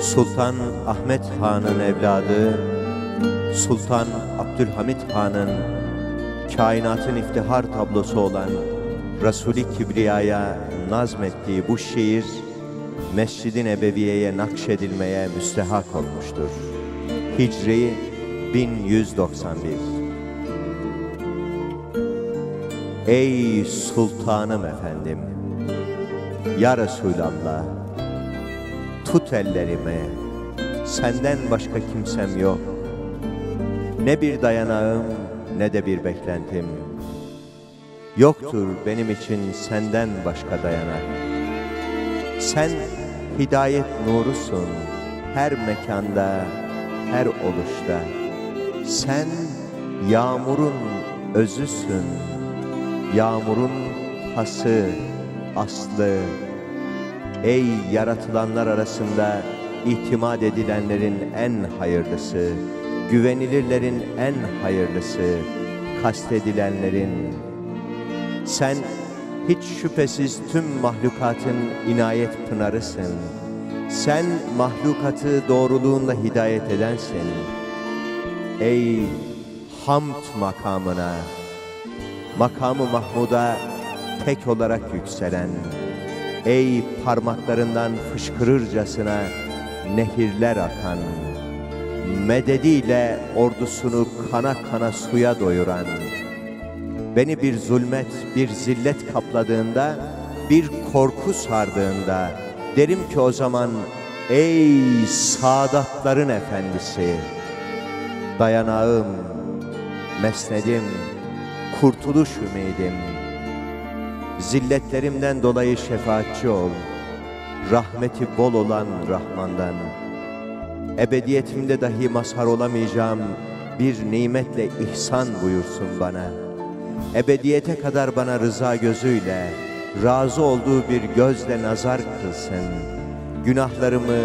Sultan Ahmet Han'ın evladı Sultan Abdülhamit Han'ın kainatın iftihar tablosu olan Resul-i Kibriya'ya nazmettiği bu şiir Mescid-i Nebeviye'ye nakşedilmeye müstehak olmuştur. Hicri 1191 Ey sultanım efendim, ya Resulallah, tut ellerimi, senden başka kimsem yok. Ne bir dayanağım ne de bir beklentim. Yoktur benim için senden başka dayanak. Sen hidayet nurusun her mekanda, her oluşta. Sen yağmurun özüsün, yağmurun hası, aslı. Ey yaratılanlar arasında itimat edilenlerin en hayırlısı, güvenilirlerin en hayırlısı, kastedilenlerin. Sen hiç şüphesiz tüm mahlukatın inayet pınarısın. Sen mahlukatı doğruluğunla hidayet edensin. Ey hamd makamına, makamı Mahmud'a tek olarak yükselen, ey parmaklarından fışkırırcasına nehirler akan, medediyle ordusunu kana kana suya doyuran, beni bir zulmet, bir zillet kapladığında, bir korku sardığında, derim ki o zaman, ey saadatların efendisi, dayanağım, mesnedim, kurtuluş ümidim, zilletlerimden dolayı şefaatçi ol, rahmeti bol olan Rahman'dan, ebediyetimde dahi mazhar olamayacağım bir nimetle ihsan buyursun bana. Ebediyete kadar bana rıza gözüyle, razı olduğu bir gözle nazar kılsın. Günahlarımı,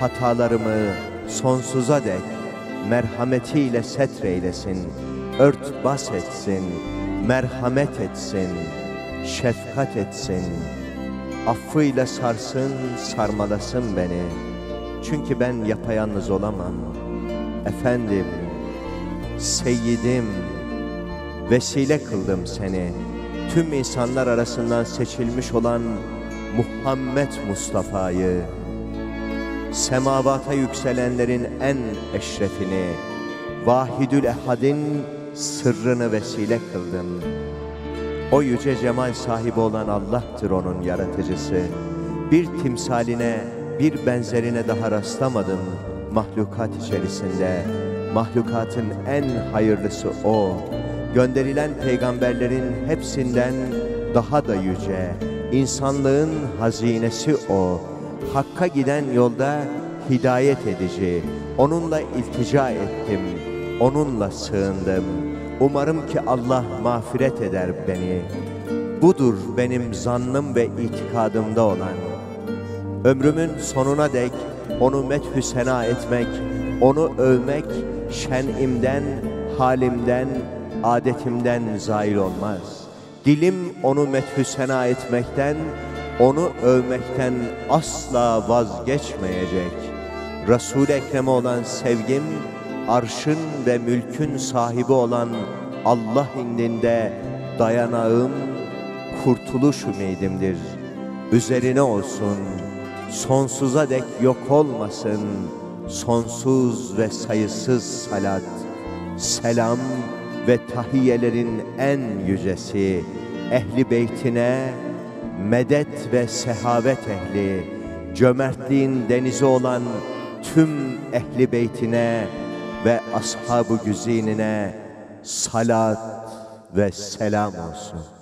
hatalarımı sonsuza dek merhametiyle setreylesin, ört bas etsin, merhamet etsin, şefkat etsin. Affıyla sarsın, sarmalasın beni. Çünkü ben yapayalnız olamam. Efendim, Seyyidim, vesile kıldım seni. Tüm insanlar arasından seçilmiş olan Muhammed Mustafa'yı, semavata yükselenlerin en eşrefini, Vahidül Ehad'in sırrını vesile kıldım. O yüce cemal sahibi olan Allah'tır onun yaratıcısı. Bir timsaline, bir benzerine daha rastlamadım mahlukat içerisinde. Mahlukatın en hayırlısı O. Gönderilen peygamberlerin hepsinden daha da yüce. İnsanlığın hazinesi O. Hakka giden yolda hidayet edici. Onunla iltica ettim. Onunla sığındım. Umarım ki Allah mağfiret eder beni. Budur benim zannım ve itikadımda olan. Ömrümün sonuna dek onu methü sena etmek, onu övmek şenimden, halimden, adetimden zail olmaz. Dilim onu methü sena etmekten, onu övmekten asla vazgeçmeyecek. Resul-i Ekrem'e olan sevgim, arşın ve mülkün sahibi olan Allah indinde dayanağım, kurtuluş ümidimdir. Üzerine olsun, sonsuza dek yok olmasın, sonsuz ve sayısız salat, selam ve tahiyelerin en yücesi, ehli beytine, medet ve sehavet ehli, cömertliğin denizi olan tüm ehli beytine ve ashab-ı güzinine salat ve selam olsun.